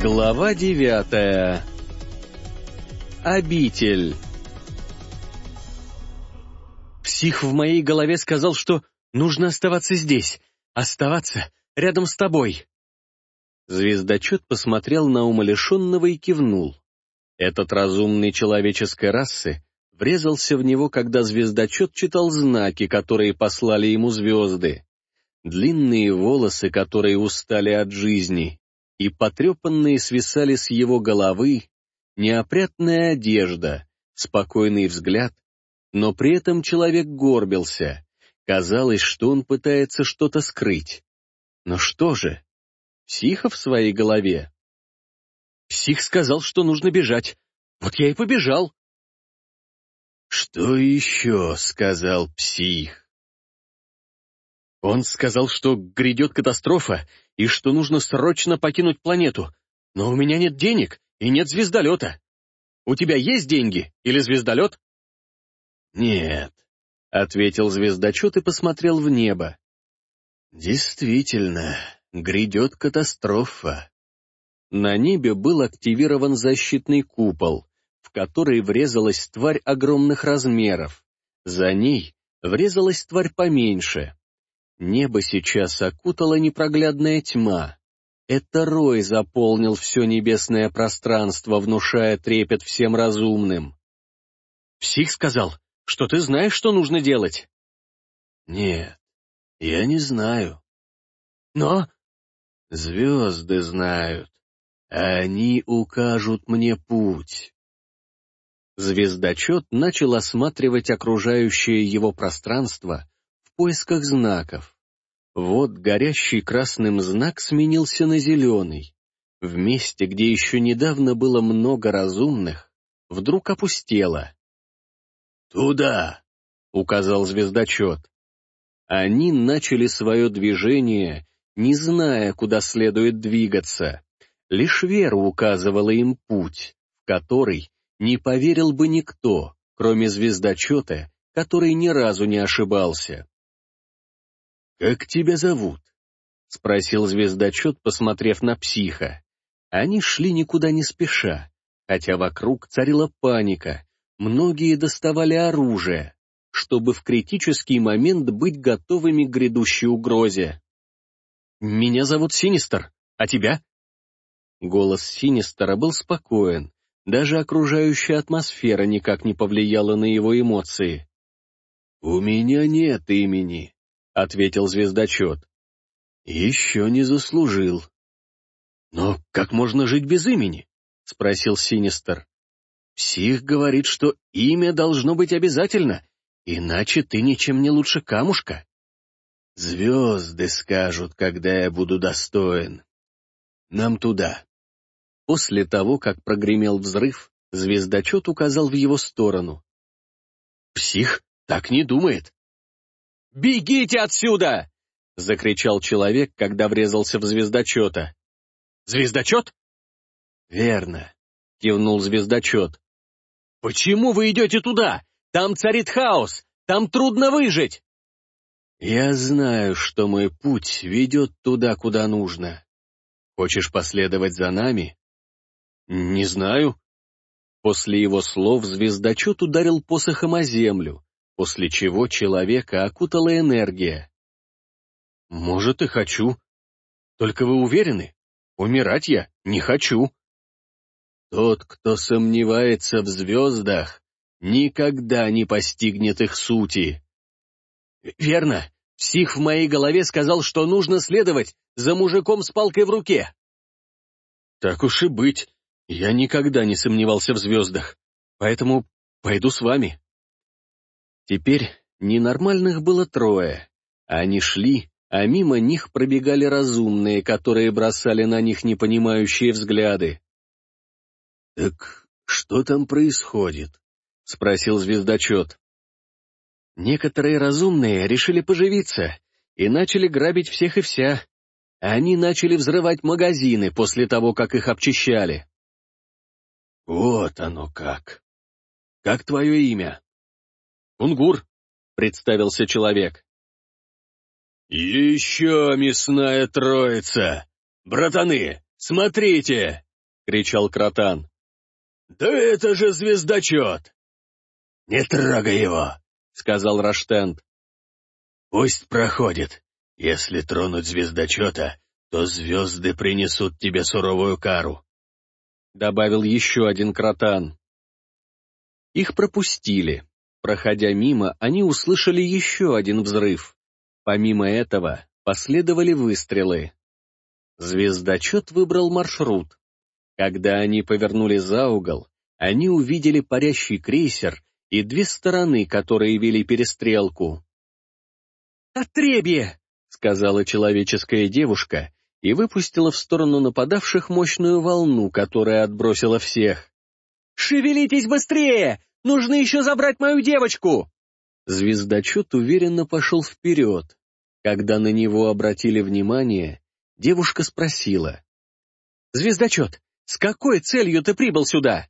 Глава девятая. Обитель. Псих в моей голове сказал, что нужно оставаться здесь, оставаться рядом с тобой. Звездочет посмотрел на умалишенного и кивнул. Этот разумный человеческой расы врезался в него, когда звездочет читал знаки, которые послали ему звезды. Длинные волосы, которые устали от жизни, и потрепанные свисали с его головы, неопрятная одежда, спокойный взгляд, но при этом человек горбился. Казалось, что он пытается что-то скрыть. Но что же? Психа в своей голове? Псих сказал, что нужно бежать. Вот я и побежал. «Что еще?» — сказал псих. Он сказал, что грядет катастрофа и что нужно срочно покинуть планету. Но у меня нет денег и нет звездолета. У тебя есть деньги или звездолет? «Нет», — ответил звездочет и посмотрел в небо. «Действительно, грядет катастрофа». На небе был активирован защитный купол, в который врезалась тварь огромных размеров. За ней врезалась тварь поменьше. Небо сейчас окутала непроглядная тьма. Это рой заполнил все небесное пространство, внушая трепет всем разумным. «Псих сказал, что ты знаешь, что нужно делать?» «Нет, я не знаю». «Но...» «Звезды знают, они укажут мне путь». Звездочет начал осматривать окружающее его пространство в поисках знаков. Вот горящий красным знак сменился на зеленый. В месте, где еще недавно было много разумных, вдруг опустело. «Туда!» — указал звездочет. Они начали свое движение, не зная, куда следует двигаться. Лишь вера указывала им путь, в который не поверил бы никто, кроме звездочета, который ни разу не ошибался. «Как тебя зовут?» — спросил звездочет, посмотрев на психа. Они шли никуда не спеша, хотя вокруг царила паника, многие доставали оружие, чтобы в критический момент быть готовыми к грядущей угрозе. «Меня зовут Синистер, а тебя?» Голос Синистера был спокоен, даже окружающая атмосфера никак не повлияла на его эмоции. «У меня нет имени», — ответил звездочет. «Еще не заслужил». «Но как можно жить без имени?» — спросил Синистер. Псих говорит, что имя должно быть обязательно, иначе ты ничем не лучше камушка. Звезды скажут, когда я буду достоин. Нам туда. После того, как прогремел взрыв, звездочет указал в его сторону. Псих так не думает. «Бегите отсюда!» — закричал человек, когда врезался в звездочета. «Звездочет?» «Верно», — кивнул звездочет. «Почему вы идете туда? Там царит хаос, там трудно выжить!» «Я знаю, что мой путь ведет туда, куда нужно. Хочешь последовать за нами?» «Не знаю». После его слов звездочет ударил посохом о землю, после чего человека окутала энергия. «Может, и хочу. Только вы уверены? Умирать я не хочу». Тот, кто сомневается в звездах, никогда не постигнет их сути. Верно. Псих в моей голове сказал, что нужно следовать за мужиком с палкой в руке. Так уж и быть. Я никогда не сомневался в звездах, поэтому пойду с вами. Теперь ненормальных было трое. Они шли, а мимо них пробегали разумные, которые бросали на них непонимающие взгляды. «Так что там происходит?» — спросил звездочет. Некоторые разумные решили поживиться и начали грабить всех и вся. Они начали взрывать магазины после того, как их обчищали. «Вот оно как! Как твое имя?» «Унгур», — представился человек. «Еще мясная троица! Братаны, смотрите!» — кричал Кротан. «Да это же звездочет!» «Не трогай его!» — сказал Раштенд. «Пусть проходит. Если тронуть звездочета, то звезды принесут тебе суровую кару», — добавил еще один кротан. Их пропустили. Проходя мимо, они услышали еще один взрыв. Помимо этого, последовали выстрелы. Звездочет выбрал маршрут. Когда они повернули за угол, они увидели парящий крейсер и две стороны, которые вели перестрелку. «Отребье!» — сказала человеческая девушка и выпустила в сторону нападавших мощную волну, которая отбросила всех. «Шевелитесь быстрее! Нужно еще забрать мою девочку!» Звездочет уверенно пошел вперед. Когда на него обратили внимание, девушка спросила. «Звездочет, с какой целью ты прибыл сюда?»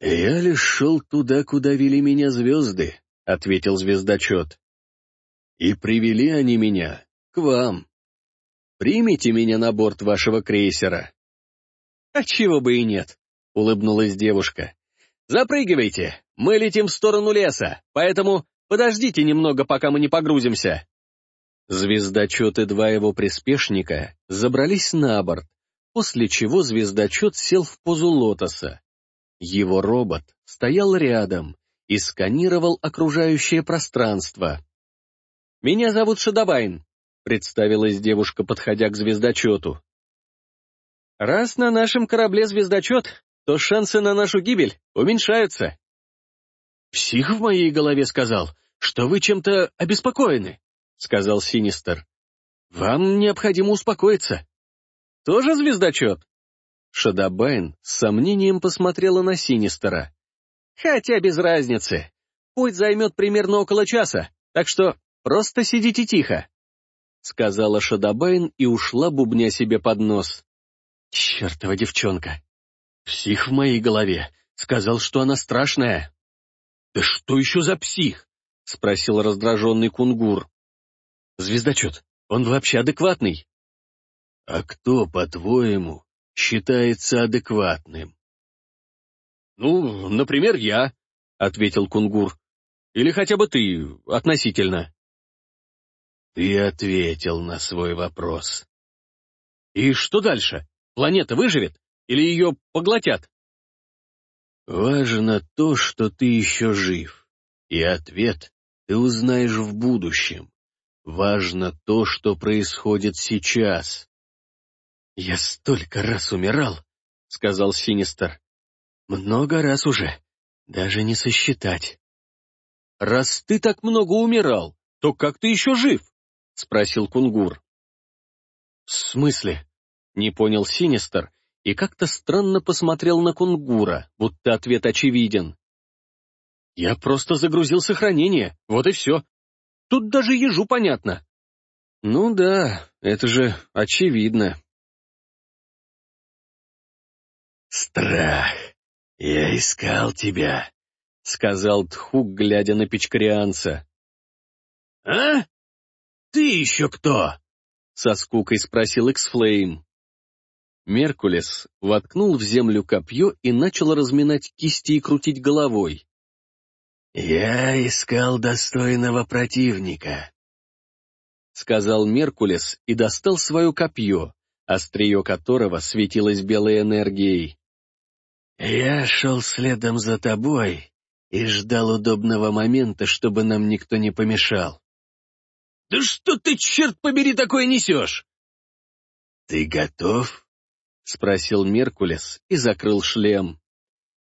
«Я лишь шел туда, куда вели меня звезды», — ответил звездочет. «И привели они меня к вам. Примите меня на борт вашего крейсера». «А чего бы и нет», — улыбнулась девушка. «Запрыгивайте, мы летим в сторону леса, поэтому подождите немного, пока мы не погрузимся». Звездочет и два его приспешника забрались на борт, после чего звездочет сел в позу лотоса. Его робот стоял рядом и сканировал окружающее пространство. «Меня зовут Шадабайн», — представилась девушка, подходя к звездочету. «Раз на нашем корабле звездочет, то шансы на нашу гибель уменьшаются». «Псих в моей голове сказал, что вы чем-то обеспокоены», — сказал Синистер. «Вам необходимо успокоиться». «Тоже звездочет?» Шадабайн с сомнением посмотрела на Синистера. «Хотя без разницы. Путь займет примерно около часа, так что просто сидите тихо», — сказала Шадабайн и ушла, бубня себе под нос. «Чертова девчонка! Псих в моей голове. Сказал, что она страшная». «Да что еще за псих?» — спросил раздраженный кунгур. «Звездочет, он вообще адекватный?» «А кто, по-твоему, считается адекватным?» «Ну, например, я», — ответил кунгур. «Или хотя бы ты, относительно». «Ты ответил на свой вопрос». «И что дальше? Планета выживет? Или ее поглотят?» «Важно то, что ты еще жив, и ответ ты узнаешь в будущем. Важно то, что происходит сейчас». «Я столько раз умирал», — сказал Синистер. «Много раз уже, даже не сосчитать». «Раз ты так много умирал, то как ты еще жив?» — спросил Кунгур. «В смысле?» — не понял Синистер и как-то странно посмотрел на Кунгура, будто ответ очевиден. «Я просто загрузил сохранение, вот и все. Тут даже ежу понятно». «Ну да, это же очевидно», «Страх! Я искал тебя!» — сказал Тхук, глядя на печкарианца. «А? Ты еще кто?» — со скукой спросил Эксфлейм. Меркулес воткнул в землю копье и начал разминать кисти и крутить головой. «Я искал достойного противника», — сказал Меркулес и достал свое копье, острие которого светилось белой энергией. «Я шел следом за тобой и ждал удобного момента, чтобы нам никто не помешал». «Да что ты, черт побери, такое несешь?» «Ты готов?» — спросил Меркулес и закрыл шлем.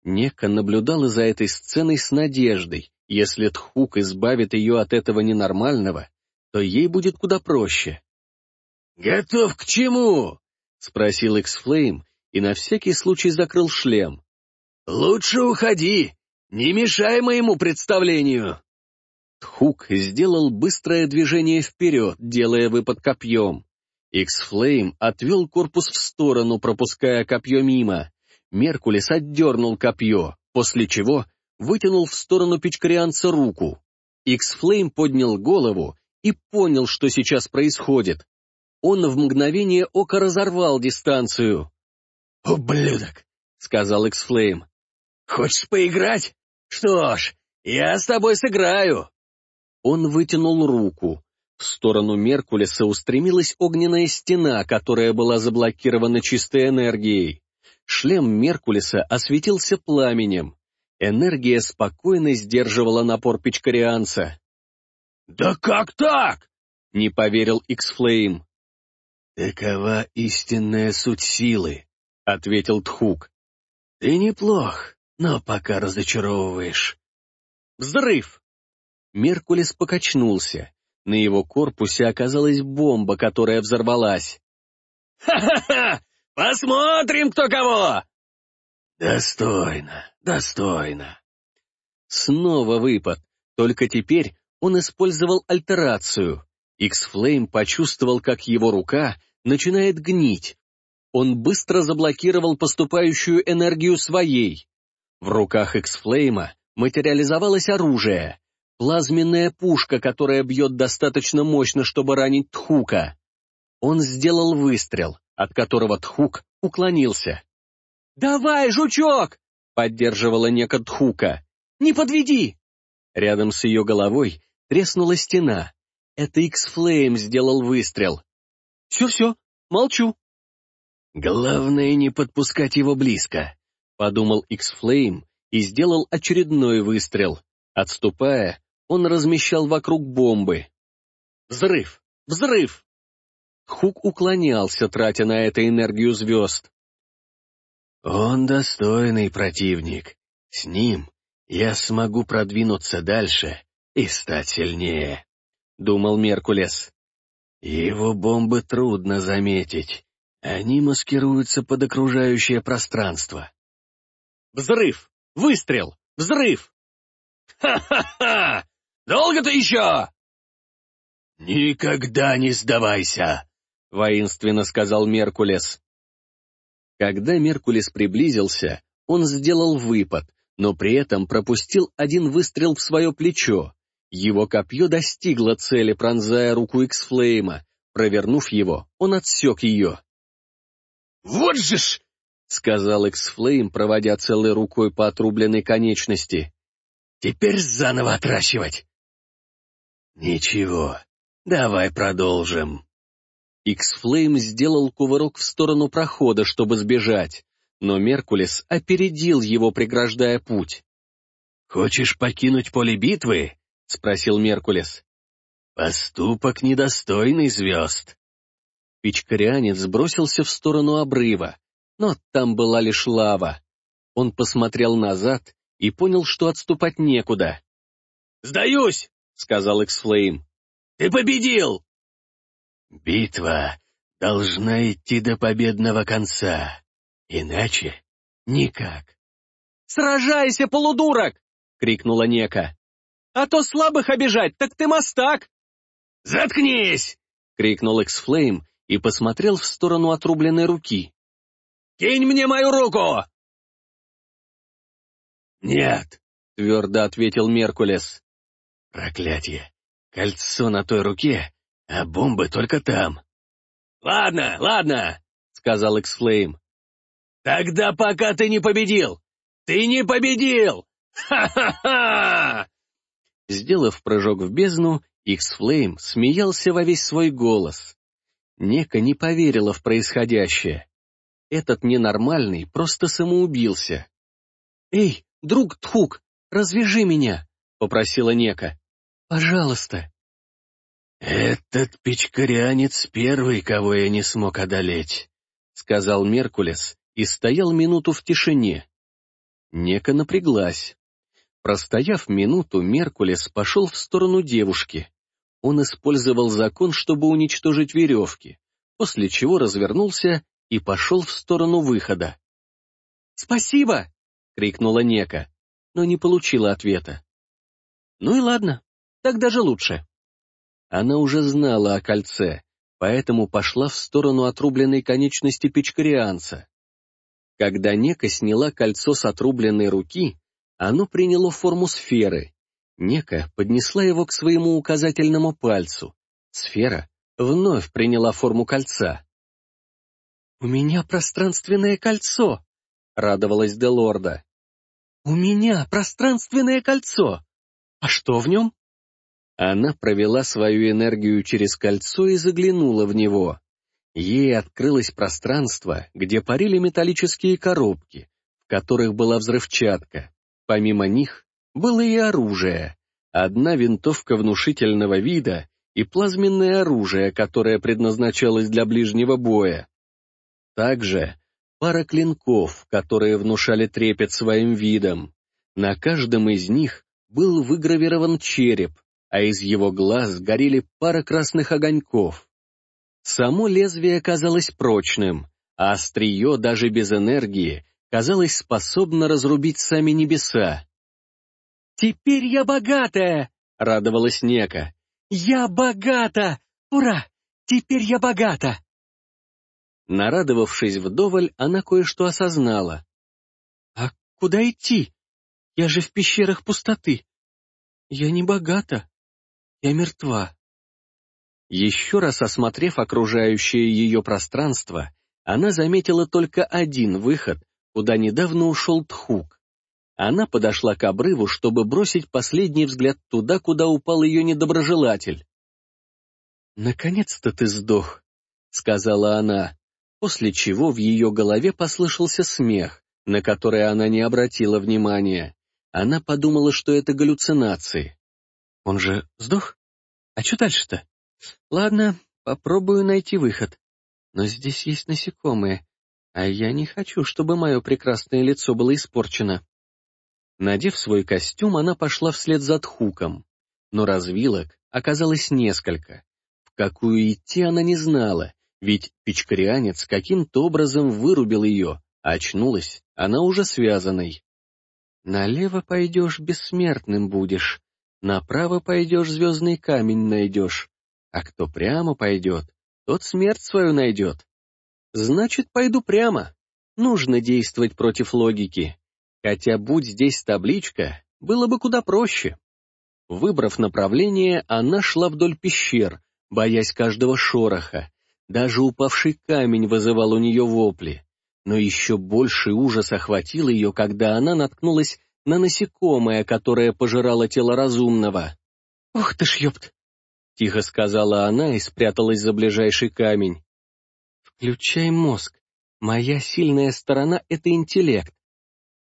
Нека наблюдала за этой сценой с надеждой. Если Тхук избавит ее от этого ненормального, то ей будет куда проще. «Готов к чему?» — спросил Иксфлейм, и на всякий случай закрыл шлем. «Лучше уходи! Не мешай моему представлению!» Тхук сделал быстрое движение вперед, делая выпад копьем. Иксфлейм отвел корпус в сторону, пропуская копье мимо. Меркулес отдернул копье, после чего вытянул в сторону пичкарианца руку. Иксфлейм поднял голову и понял, что сейчас происходит. Он в мгновение ока разорвал дистанцию. «Ублюдок!» — сказал Эксфлейм. «Хочешь поиграть? Что ж, я с тобой сыграю!» Он вытянул руку. В сторону Меркулеса устремилась огненная стена, которая была заблокирована чистой энергией. Шлем Меркулеса осветился пламенем. Энергия спокойно сдерживала напор пичкарианца. «Да как так?» — не поверил Иксфлейм. «Такова истинная суть силы», — ответил Тхук. «Ты неплох, но пока разочаровываешь». «Взрыв!» Меркулес покачнулся. На его корпусе оказалась бомба, которая взорвалась. «Ха-ха-ха! Посмотрим, кто кого!» «Достойно, достойно!» Снова выпад, только теперь он использовал альтерацию. Иксфлейм почувствовал, как его рука начинает гнить. Он быстро заблокировал поступающую энергию своей. В руках Иксфлейма материализовалось оружие. Плазменная пушка, которая бьет достаточно мощно, чтобы ранить Тхука. Он сделал выстрел, от которого Тхук уклонился. «Давай, жучок!» — поддерживала нека Тхука. «Не подведи!» Рядом с ее головой треснула стена. Это Иксфлейм сделал выстрел. «Все-все, молчу». «Главное не подпускать его близко», — подумал Иксфлейм и сделал очередной выстрел. Отступая, он размещал вокруг бомбы. Взрыв! Взрыв! Хук уклонялся, тратя на это энергию звезд. «Он достойный противник. С ним я смогу продвинуться дальше и стать сильнее», — думал Меркулес. «Его бомбы трудно заметить. Они маскируются под окружающее пространство». «Взрыв! Выстрел! Взрыв!» «Ха-ха-ха! Долго ты еще?» «Никогда не сдавайся!» — воинственно сказал Меркулес. Когда Меркулес приблизился, он сделал выпад, но при этом пропустил один выстрел в свое плечо. Его копье достигло цели, пронзая руку Иксфлейма. Провернув его, он отсек ее. «Вот же ж!» — сказал Иксфлейм, проводя целой рукой по отрубленной конечности. «Теперь заново отращивать!» «Ничего, давай продолжим». Иксфлейм сделал кувырок в сторону прохода, чтобы сбежать, но Меркулес опередил его, преграждая путь. «Хочешь покинуть поле битвы?» — спросил Меркулес. «Поступок недостойный звезд». Пичкарианец бросился в сторону обрыва, но там была лишь лава. Он посмотрел назад и понял, что отступать некуда. «Сдаюсь!» — сказал Эксфлейм. «Ты победил!» «Битва должна идти до победного конца, иначе никак». «Сражайся, полудурок!» — крикнула Нека. «А то слабых обижать, так ты мастак!» «Заткнись!» — крикнул Эксфлейм и посмотрел в сторону отрубленной руки. «Кинь мне мою руку!» «Нет», — твердо ответил Меркулес. Проклятие! Кольцо на той руке, а бомбы только там. «Ладно, ладно», — сказал Эксфлейм. «Тогда пока ты не победил! Ты не победил! Ха-ха-ха!» Сделав прыжок в бездну, Иксфлейм смеялся во весь свой голос. Нека не поверила в происходящее. Этот ненормальный просто самоубился. «Эй, друг Тхук, развяжи меня!» — попросила Нека. Пожалуйста. «Этот печкарянец первый, кого я не смог одолеть», — сказал Меркулес и стоял минуту в тишине. Нека напряглась. Простояв минуту, Меркулес пошел в сторону девушки. Он использовал закон, чтобы уничтожить веревки, после чего развернулся и пошел в сторону выхода. «Спасибо!» — крикнула Нека, но не получила ответа. «Ну и ладно, так даже лучше. Она уже знала о кольце, поэтому пошла в сторону отрубленной конечности печкарианца. Когда Нека сняла кольцо с отрубленной руки, оно приняло форму сферы. Нека поднесла его к своему указательному пальцу. Сфера вновь приняла форму кольца. «У меня пространственное кольцо!» — радовалась Делорда. «У меня пространственное кольцо! А что в нем?» Она провела свою энергию через кольцо и заглянула в него. Ей открылось пространство, где парили металлические коробки, в которых была взрывчатка. Помимо них было и оружие. Одна винтовка внушительного вида и плазменное оружие, которое предназначалось для ближнего боя. Также пара клинков, которые внушали трепет своим видом. На каждом из них был выгравирован череп, а из его глаз горели пара красных огоньков. Само лезвие казалось прочным, а острие даже без энергии казалось способно разрубить сами небеса. «Теперь я богатая!» — радовалась Нека. «Я богата! Ура! Теперь я богата!» Нарадовавшись вдоволь, она кое-что осознала. «А куда идти? Я же в пещерах пустоты. Я не богата. Я мертва». Еще раз осмотрев окружающее ее пространство, она заметила только один выход, куда недавно ушел Тхук. Она подошла к обрыву, чтобы бросить последний взгляд туда, куда упал ее недоброжелатель. «Наконец-то ты сдох», — сказала она после чего в ее голове послышался смех, на который она не обратила внимания. Она подумала, что это галлюцинации. Он же сдох? А что дальше-то? Ладно, попробую найти выход. Но здесь есть насекомые, а я не хочу, чтобы мое прекрасное лицо было испорчено. Надев свой костюм, она пошла вслед за Тхуком. Но развилок оказалось несколько. В какую идти она не знала, ведь печкарианец каким-то образом вырубил ее, а очнулась она уже связанной. Налево пойдешь, бессмертным будешь, направо пойдешь, звездный камень найдешь, а кто прямо пойдет, тот смерть свою найдет. Значит, пойду прямо. Нужно действовать против логики. Хотя, будь здесь табличка, было бы куда проще. Выбрав направление, она шла вдоль пещер, боясь каждого шороха, даже упавший камень вызывал у нее вопли. Но еще больший ужас охватил ее, когда она наткнулась на насекомое, которое пожирало тело разумного. «Ух ты ж, ёпт!» — тихо сказала она и спряталась за ближайший камень. «Включай мозг. Моя сильная сторона — это интеллект.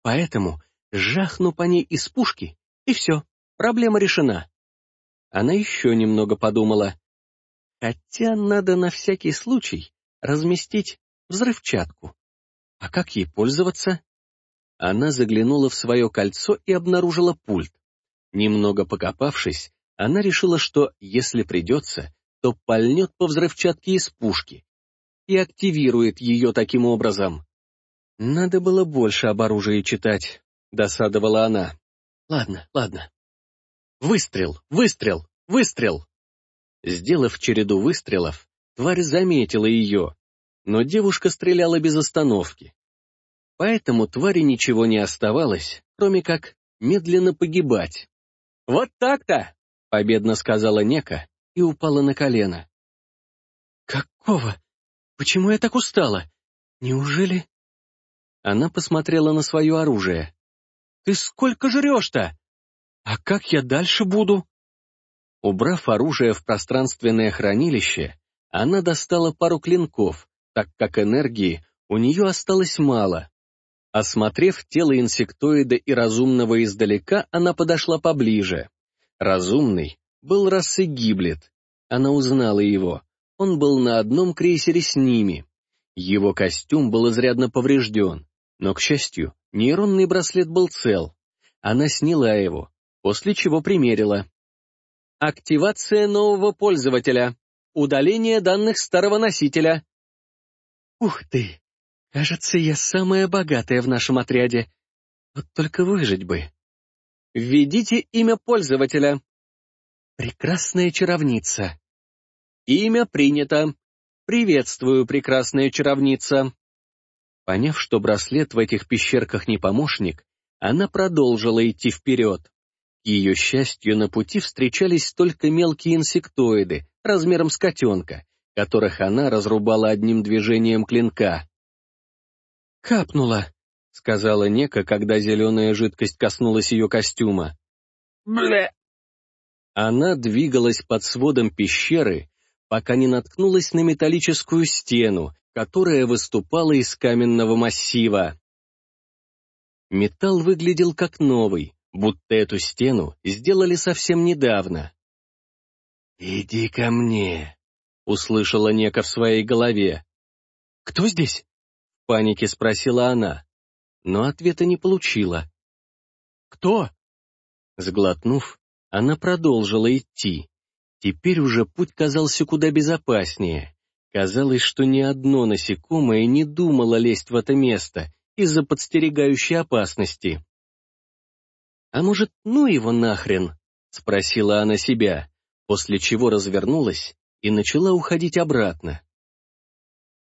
Поэтому жахну по ней из пушки, и все, проблема решена». Она еще немного подумала. Хотя надо на всякий случай разместить взрывчатку. А как ей пользоваться? Она заглянула в свое кольцо и обнаружила пульт. Немного покопавшись, она решила, что, если придется, то пальнет по взрывчатке из пушки и активирует ее таким образом. Надо было больше об оружии читать, досадовала она. Ладно, ладно. Выстрел, выстрел, выстрел! Сделав череду выстрелов, тварь заметила ее, но девушка стреляла без остановки. Поэтому твари ничего не оставалось, кроме как медленно погибать. «Вот так-то!» — победно сказала Нека и упала на колено. «Какого? Почему я так устала? Неужели...» Она посмотрела на свое оружие. «Ты сколько жрешь-то? А как я дальше буду?» Убрав оружие в пространственное хранилище, она достала пару клинков, так как энергии у нее осталось мало. Осмотрев тело инсектоида и разумного издалека, она подошла поближе. Разумный был расы Гиблет. Она узнала его. Он был на одном крейсере с ними. Его костюм был изрядно поврежден, но, к счастью, нейронный браслет был цел. Она сняла его, после чего примерила. Активация нового пользователя. Удаление данных старого носителя. Ух ты! Кажется, я самая богатая в нашем отряде. Вот только выжить бы. Введите имя пользователя. Прекрасная чаровница. Имя принято. Приветствую, прекрасная чаровница. Поняв, что браслет в этих пещерках не помощник, она продолжила идти вперед. К ее счастью, на пути встречались только мелкие инсектоиды, размером с котенка, которых она разрубала одним движением клинка. «Капнула», — сказала Нека, когда зеленая жидкость коснулась ее костюма. «Бля!» Она двигалась под сводом пещеры, пока не наткнулась на металлическую стену, которая выступала из каменного массива. Металл выглядел как новый, будто эту стену сделали совсем недавно. «Иди ко мне», — услышала Нека в своей голове. «Кто здесь?» — в панике спросила она, но ответа не получила. «Кто?» Сглотнув, она продолжила идти. Теперь уже путь казался куда безопаснее. Казалось, что ни одно насекомое не думало лезть в это место из-за подстерегающей опасности. «А может, ну его нахрен?» — спросила она себя, после чего развернулась и начала уходить обратно.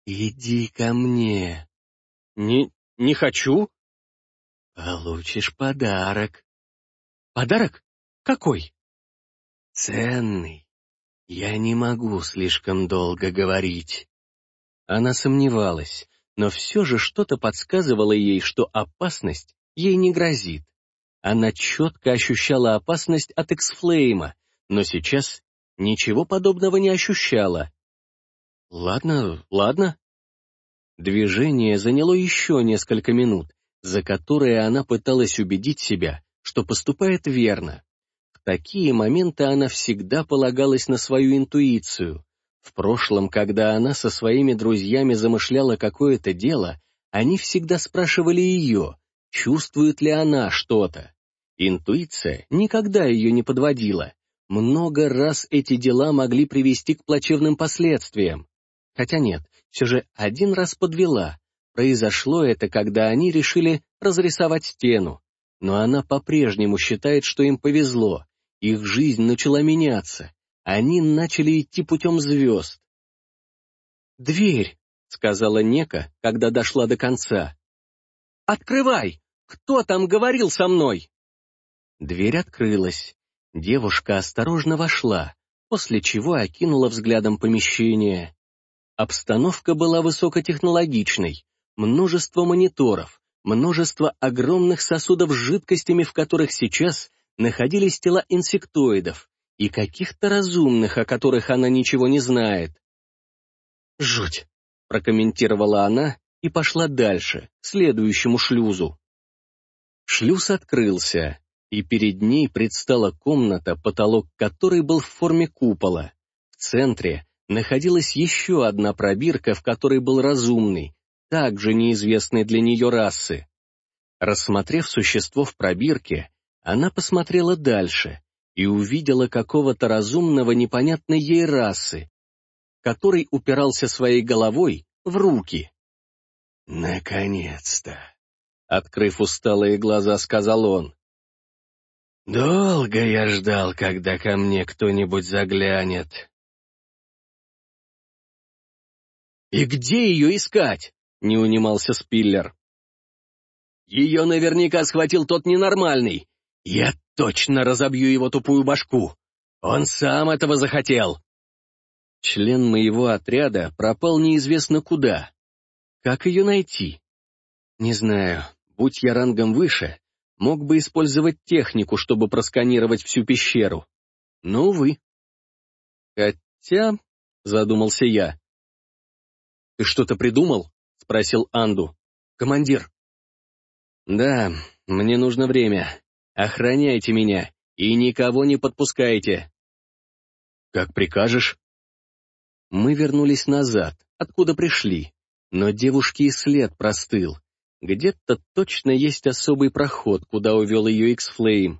«Иди ко мне». «Не... не хочу». «Получишь подарок». «Подарок? Какой?» «Ценный. Я не могу слишком долго говорить». Она сомневалась, но все же что-то подсказывало ей, что опасность ей не грозит. Она четко ощущала опасность от Эксфлейма, но сейчас ничего подобного не ощущала. Ладно, ладно. Движение заняло еще несколько минут, за которые она пыталась убедить себя, что поступает верно такие моменты она всегда полагалась на свою интуицию. В прошлом, когда она со своими друзьями замышляла какое-то дело, они всегда спрашивали ее, чувствует ли она что-то. Интуиция никогда ее не подводила. Много раз эти дела могли привести к плачевным последствиям. Хотя нет, все же один раз подвела. Произошло это, когда они решили разрисовать стену. Но она по-прежнему считает, что им повезло. Их жизнь начала меняться. Они начали идти путем звезд. «Дверь!» — сказала Нека, когда дошла до конца. «Открывай! Кто там говорил со мной?» Дверь открылась. Девушка осторожно вошла, после чего окинула взглядом помещение. Обстановка была высокотехнологичной. Множество мониторов, множество огромных сосудов с жидкостями, в которых сейчас находились тела инсектоидов и каких-то разумных, о которых она ничего не знает. «Жуть!» — прокомментировала она и пошла дальше, к следующему шлюзу. Шлюз открылся, и перед ней предстала комната, потолок которой был в форме купола. В центре находилась еще одна пробирка, в которой был разумный, также неизвестный для нее расы. Рассмотрев существо в пробирке, она посмотрела дальше и увидела какого-то разумного непонятной ей расы, который упирался своей головой в руки. «Наконец-то!» — открыв усталые глаза, сказал он. «Долго я ждал, когда ко мне кто-нибудь заглянет». «И где ее искать?» — не унимался Спиллер. «Ее наверняка схватил тот ненормальный, я точно разобью его тупую башку. Он сам этого захотел. Член моего отряда пропал неизвестно куда. Как ее найти? Не знаю. Будь я рангом выше, мог бы использовать технику, чтобы просканировать всю пещеру. Но, увы. Хотя, задумался я. «Ты что-то придумал?» — спросил Анду. «Командир». «Да, мне нужно время. Охраняйте меня и никого не подпускайте. Как прикажешь. Мы вернулись назад, откуда пришли, но девушке и след простыл. Где-то точно есть особый проход, куда увел ее X-Flame.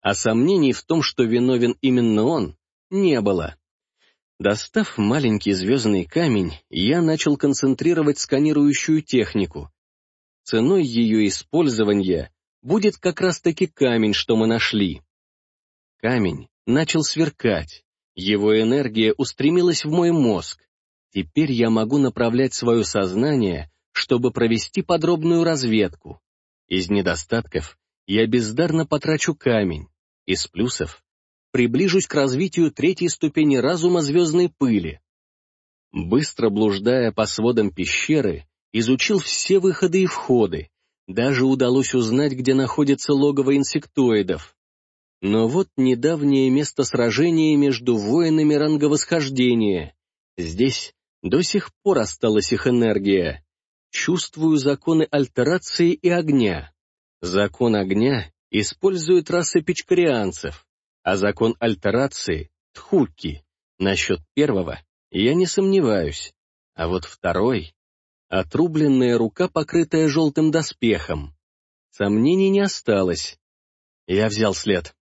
А сомнений в том, что виновен именно он, не было. Достав маленький звездный камень, я начал концентрировать сканирующую технику. Ценой ее использования будет как раз-таки камень, что мы нашли. Камень начал сверкать. Его энергия устремилась в мой мозг. Теперь я могу направлять свое сознание, чтобы провести подробную разведку. Из недостатков я бездарно потрачу камень, из плюсов приближусь к развитию третьей ступени разума звездной пыли. Быстро блуждая по сводам пещеры, изучил все выходы и входы, даже удалось узнать, где находится логово инсектоидов. Но вот недавнее место сражения между воинами ранга восхождения. Здесь до сих пор осталась их энергия. Чувствую законы альтерации и огня. Закон огня использует расы пичкарианцев, а закон альтерации — тхуки. Насчет первого я не сомневаюсь. А вот второй — отрубленная рука, покрытая желтым доспехом. Сомнений не осталось. Я взял след.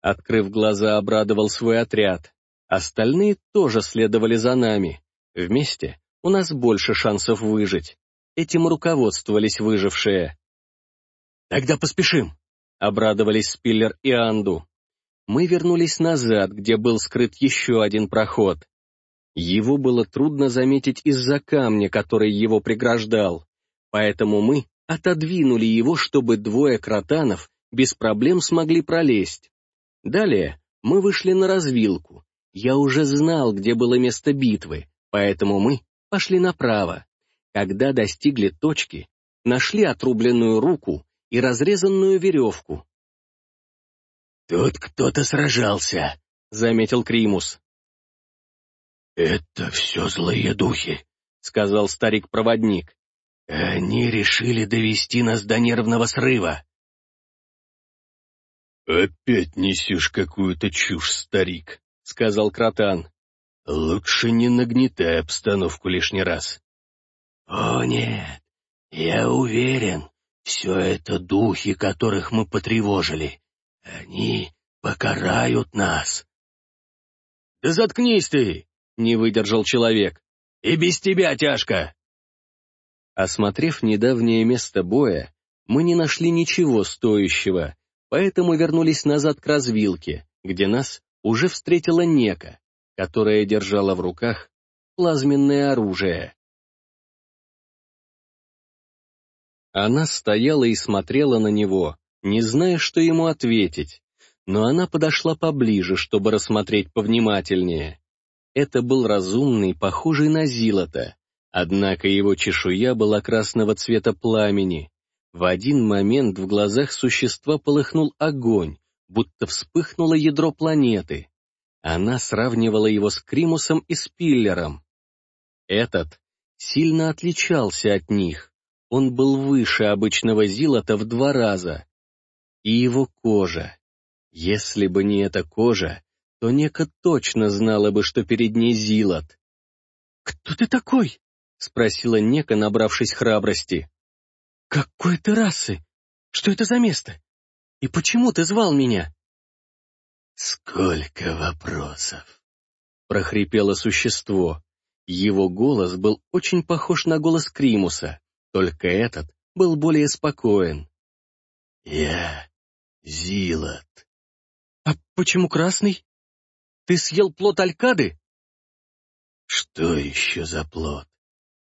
Открыв глаза, обрадовал свой отряд. Остальные тоже следовали за нами. Вместе у нас больше шансов выжить. Этим руководствовались выжившие. «Тогда поспешим», — обрадовались Спиллер и Анду. Мы вернулись назад, где был скрыт еще один проход. Его было трудно заметить из-за камня, который его преграждал, поэтому мы отодвинули его, чтобы двое кротанов без проблем смогли пролезть. Далее мы вышли на развилку. Я уже знал, где было место битвы, поэтому мы пошли направо. Когда достигли точки, нашли отрубленную руку и разрезанную веревку. «Тут кто-то сражался», — заметил Кримус. «Это все злые духи», — сказал старик-проводник. «Они решили довести нас до нервного срыва». «Опять несешь какую-то чушь, старик», — сказал Кротан. «Лучше не нагнетай обстановку лишний раз». «О, нет, я уверен, все это духи, которых мы потревожили. Они покарают нас». «Да заткнись ты!» — не выдержал человек. «И без тебя тяжко!» Осмотрев недавнее место боя, мы не нашли ничего стоящего, поэтому вернулись назад к развилке, где нас уже встретила Нека, которая держала в руках плазменное оружие. Она стояла и смотрела на него, не зная, что ему ответить, но она подошла поближе, чтобы рассмотреть повнимательнее. Это был разумный, похожий на Зилота, однако его чешуя была красного цвета пламени. В один момент в глазах существа полыхнул огонь, будто вспыхнуло ядро планеты. Она сравнивала его с Кримусом и Спиллером. Этот сильно отличался от них. Он был выше обычного Зилота в два раза. И его кожа. Если бы не эта кожа, то Нека точно знала бы, что перед ней Зилот. «Кто ты такой?» — спросила Нека, набравшись храбрости. «Какой ты расы? Что это за место? И почему ты звал меня?» «Сколько вопросов!» — прохрипело существо. Его голос был очень похож на голос Кримуса, только этот был более спокоен. «Я Зилот». «А почему красный?» Ты съел плод алькады? Что еще за плод?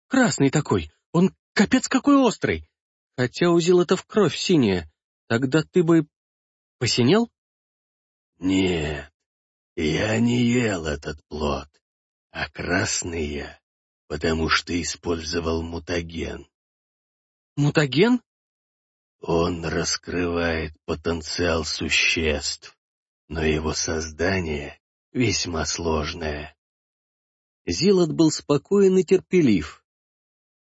Красный такой, он капец какой острый. Хотя узел это в кровь синяя. Тогда ты бы посинел? Нет, я не ел этот плод, а красный я, потому что использовал мутаген. Мутаген? Он раскрывает потенциал существ, но его создание весьма сложное. Зилот был спокоен и терпелив.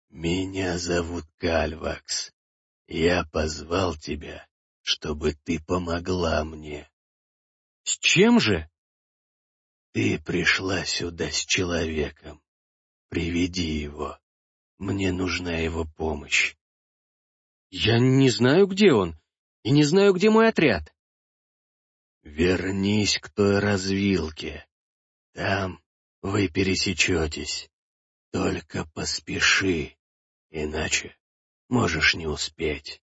«Меня зовут Кальвакс. Я позвал тебя, чтобы ты помогла мне». «С чем же?» «Ты пришла сюда с человеком. Приведи его. Мне нужна его помощь». «Я не знаю, где он, и не знаю, где мой отряд». Вернись к той развилке. Там вы пересечетесь. Только поспеши, иначе можешь не успеть.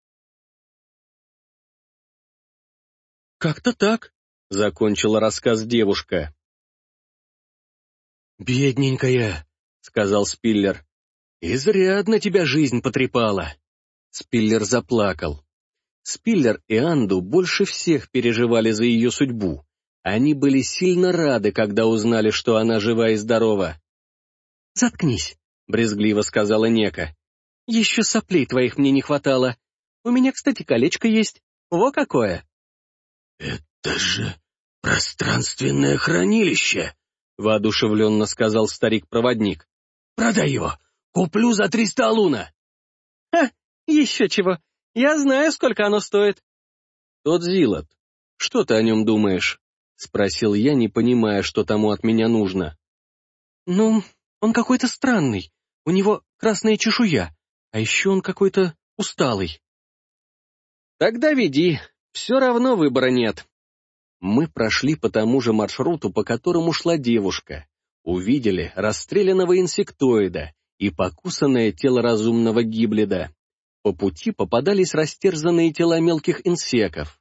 «Как-то так», — закончила рассказ девушка. «Бедненькая», — сказал Спиллер. «Изрядно тебя жизнь потрепала». Спиллер заплакал. Спиллер и Анду больше всех переживали за ее судьбу, Они были сильно рады, когда узнали, что она жива и здорова. «Заткнись», — брезгливо сказала Нека. «Еще соплей твоих мне не хватало. У меня, кстати, колечко есть. Во какое!» «Это же пространственное хранилище!» — воодушевленно сказал старик-проводник. «Продай его! Куплю за триста луна!» «Ха, еще чего! Я знаю, сколько оно стоит!» «Тот Зилот, что ты о нем думаешь?» — спросил я, не понимая, что тому от меня нужно. «Ну, он какой-то странный. У него красная чешуя, а еще он какой-то усталый». «Тогда веди, все равно выбора нет». Мы прошли по тому же маршруту, по которому шла девушка. Увидели расстрелянного инсектоида и покусанное тело разумного гиблида. По пути попадались растерзанные тела мелких инсеков.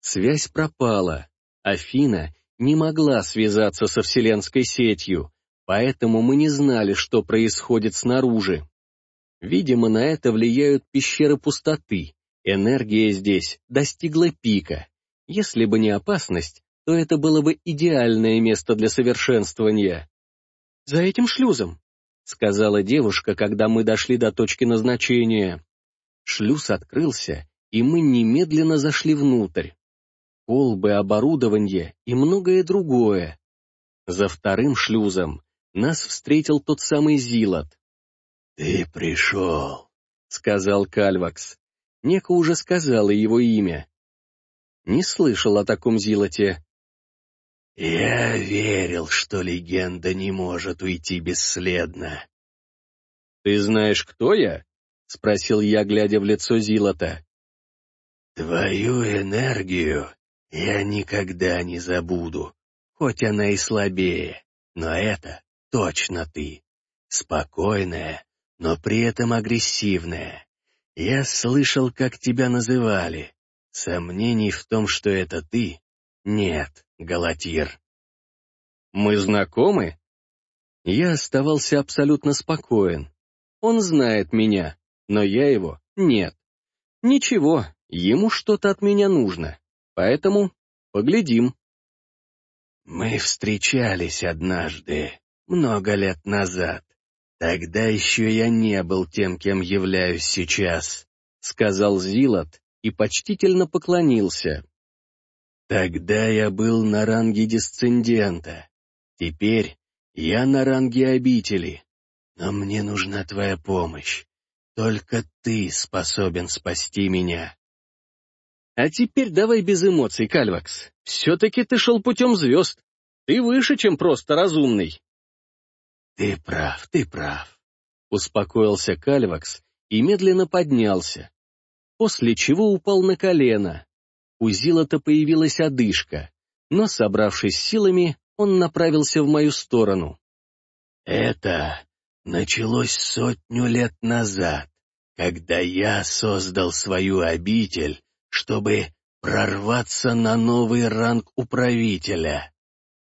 Связь пропала. Афина не могла связаться со вселенской сетью, поэтому мы не знали, что происходит снаружи. Видимо, на это влияют пещеры пустоты, Энергия здесь достигла пика. Если бы не опасность, то это было бы идеальное место для совершенствования. «За этим шлюзом», — сказала девушка, когда мы дошли до точки назначения. Шлюз открылся, и мы немедленно зашли внутрь. Колбы, оборудование и многое другое. За вторым шлюзом нас встретил тот самый Зилот. «Ты пришел», — сказал Кальвакс. Нека уже сказала его имя. Не слышал о таком Зилоте. «Я верил, что легенда не может уйти бесследно». «Ты знаешь, кто я?» — спросил я, глядя в лицо Зилота. «Твою энергию я никогда не забуду, хоть она и слабее, но это точно ты. Спокойная, но при этом агрессивная. Я слышал, как тебя называли. Сомнений в том, что это ты, нет, Галатир. Мы знакомы? Я оставался абсолютно спокоен. Он знает меня, но я его нет. Ничего, ему что-то от меня нужно. Поэтому поглядим. Мы встречались однажды, много лет назад. «Тогда еще я не был тем, кем являюсь сейчас», — сказал Зилот и почтительно поклонился. «Тогда я был на ранге дисцендента. Теперь я на ранге обители. Но мне нужна твоя помощь. Только ты способен спасти меня». «А теперь давай без эмоций, Кальвакс. Все-таки ты шел путем звезд. Ты выше, чем просто разумный». «Ты прав, ты прав», — успокоился Кальвакс и медленно поднялся, после чего упал на колено. У Зилота появилась одышка, но, собравшись силами, он направился в мою сторону. «Это началось сотню лет назад, когда я создал свою обитель, чтобы прорваться на новый ранг управителя.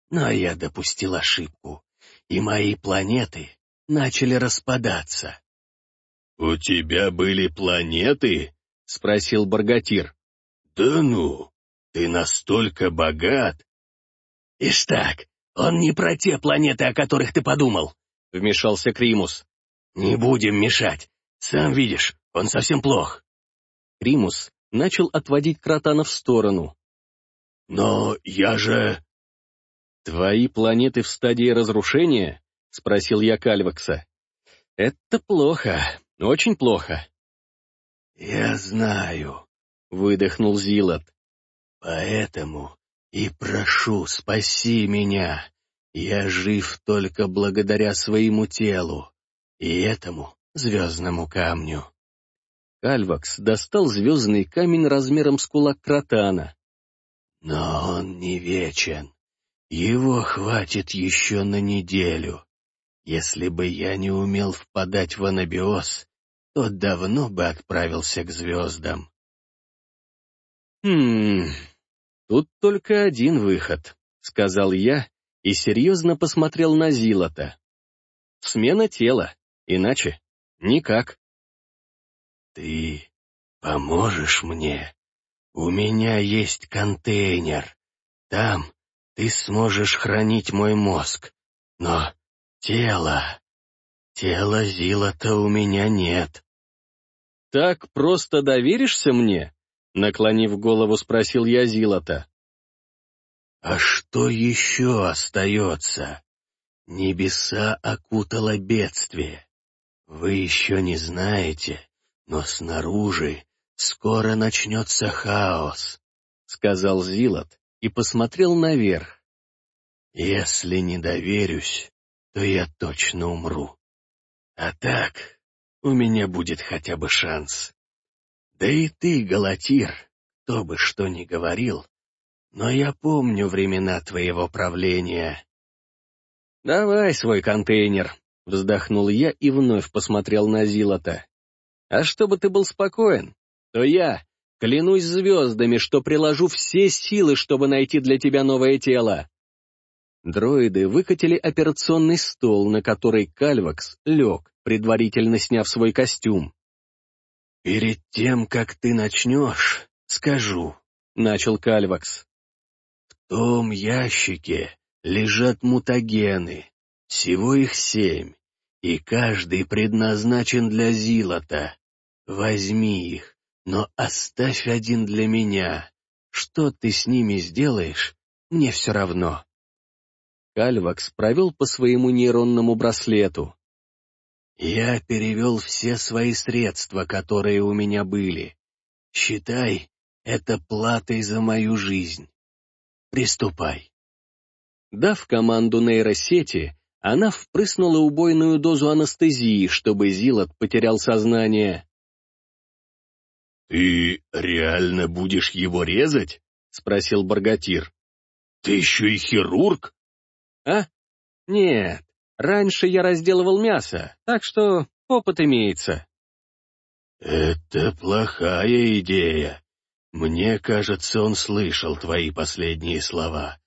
Но я допустил ошибку и мои планеты начали распадаться. — У тебя были планеты? — спросил Баргатир. — Да ну, ты настолько богат. — Ишь так, он не про те планеты, о которых ты подумал, — вмешался Кримус. — Не будем мешать, сам видишь, он совсем плох. Кримус начал отводить Кротана в сторону. — Но я же... «Твои планеты в стадии разрушения?» — спросил я Кальвакса. «Это плохо, очень плохо». «Я знаю», — выдохнул Зилот. «Поэтому и прошу, спаси меня. Я жив только благодаря своему телу и этому звездному камню». Кальвакс достал звездный камень размером с кулак кротана. «Но он не вечен. Его хватит еще на неделю. Если бы я не умел впадать в анабиоз, то давно бы отправился к звездам. «Хм, тут только один выход», — сказал я и серьезно посмотрел на Зилота. «Смена тела, иначе никак». «Ты поможешь мне? У меня есть контейнер. Там ты сможешь хранить мой мозг, но тело... Тела Зила-то у меня нет. Так просто доверишься мне? Наклонив голову, спросил я Зилота. А что еще остается? Небеса окутало бедствие. Вы еще не знаете, но снаружи скоро начнется хаос, — сказал Зилот и посмотрел наверх. Если не доверюсь, то я точно умру. А так, у меня будет хотя бы шанс. Да и ты, Галатир, кто бы что ни говорил, но я помню времена твоего правления. «Давай свой контейнер», — вздохнул я и вновь посмотрел на Зилота. «А чтобы ты был спокоен, то я клянусь звездами, что приложу все силы, чтобы найти для тебя новое тело». Дроиды выкатили операционный стол, на который Кальвакс лег, предварительно сняв свой костюм. «Перед тем, как ты начнешь, скажу», — начал Кальвакс. «В том ящике лежат мутагены, всего их семь, и каждый предназначен для Зилота. Возьми их, но оставь один для меня. Что ты с ними сделаешь, мне все равно». Кальвакс провел по своему нейронному браслету. «Я перевел все свои средства, которые у меня были. Считай, это платой за мою жизнь. Приступай». Дав команду нейросети, она впрыснула убойную дозу анестезии, чтобы Зилот потерял сознание. «Ты реально будешь его резать?» — спросил Баргатир. «Ты еще и хирург?» А? Нет, раньше я разделывал мясо, так что опыт имеется. Это плохая идея. Мне кажется, он слышал твои последние слова.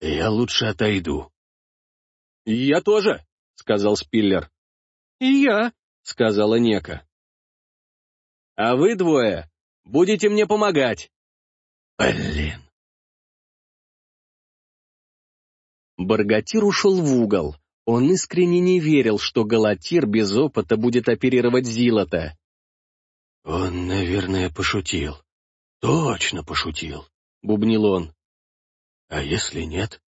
Я лучше отойду. Я тоже, сказал Спиллер. И я, сказала Нека. А вы двое будете мне помогать. Блин. Баргатир ушел в угол. Он искренне не верил, что Галатир без опыта будет оперировать Зилота. «Он, наверное, пошутил. Точно пошутил», — бубнил он. «А если нет?»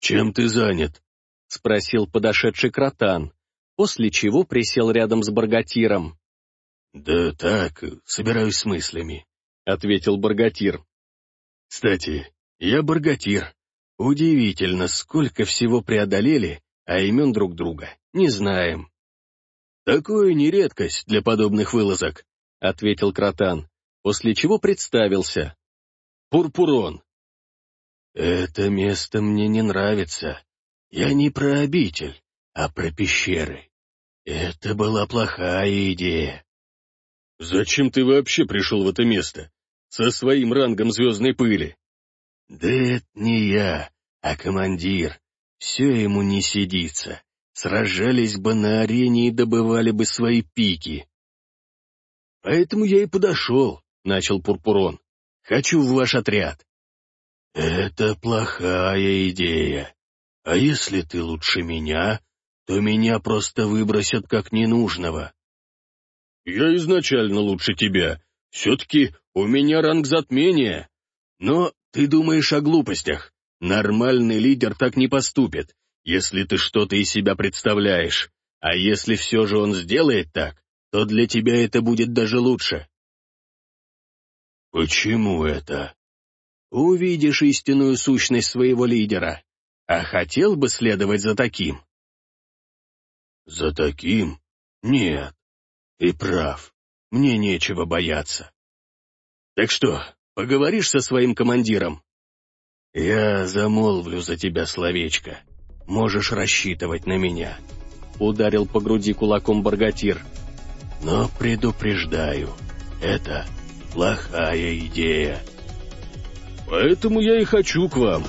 «Чем ты занят?» — спросил подошедший кротан, после чего присел рядом с Баргатиром. «Да так, собираюсь с мыслями», — ответил Баргатир. «Кстати, я Баргатир, Удивительно, сколько всего преодолели, а имен друг друга не знаем. «Такое не редкость для подобных вылазок», — ответил Кротан, после чего представился. «Пурпурон». «Это место мне не нравится. Я не про обитель, а про пещеры. Это была плохая идея». «Зачем ты вообще пришел в это место? Со своим рангом звездной пыли?» Да это не я, а командир. Все ему не сидится. Сражались бы на арене и добывали бы свои пики. Поэтому я и подошел, — начал Пурпурон. Хочу в ваш отряд. Это плохая идея. А если ты лучше меня, то меня просто выбросят как ненужного. Я изначально лучше тебя. Все-таки у меня ранг затмения. Но ты думаешь о глупостях. Нормальный лидер так не поступит, если ты что-то из себя представляешь. А если все же он сделает так, то для тебя это будет даже лучше. Почему это? Увидишь истинную сущность своего лидера. А хотел бы следовать за таким? За таким? Нет. Ты прав. Мне нечего бояться. Так что, Поговоришь со своим командиром?» «Я замолвлю за тебя словечко. Можешь рассчитывать на меня», — ударил по груди кулаком Баргатир. «Но предупреждаю, это плохая идея». «Поэтому я и хочу к вам»,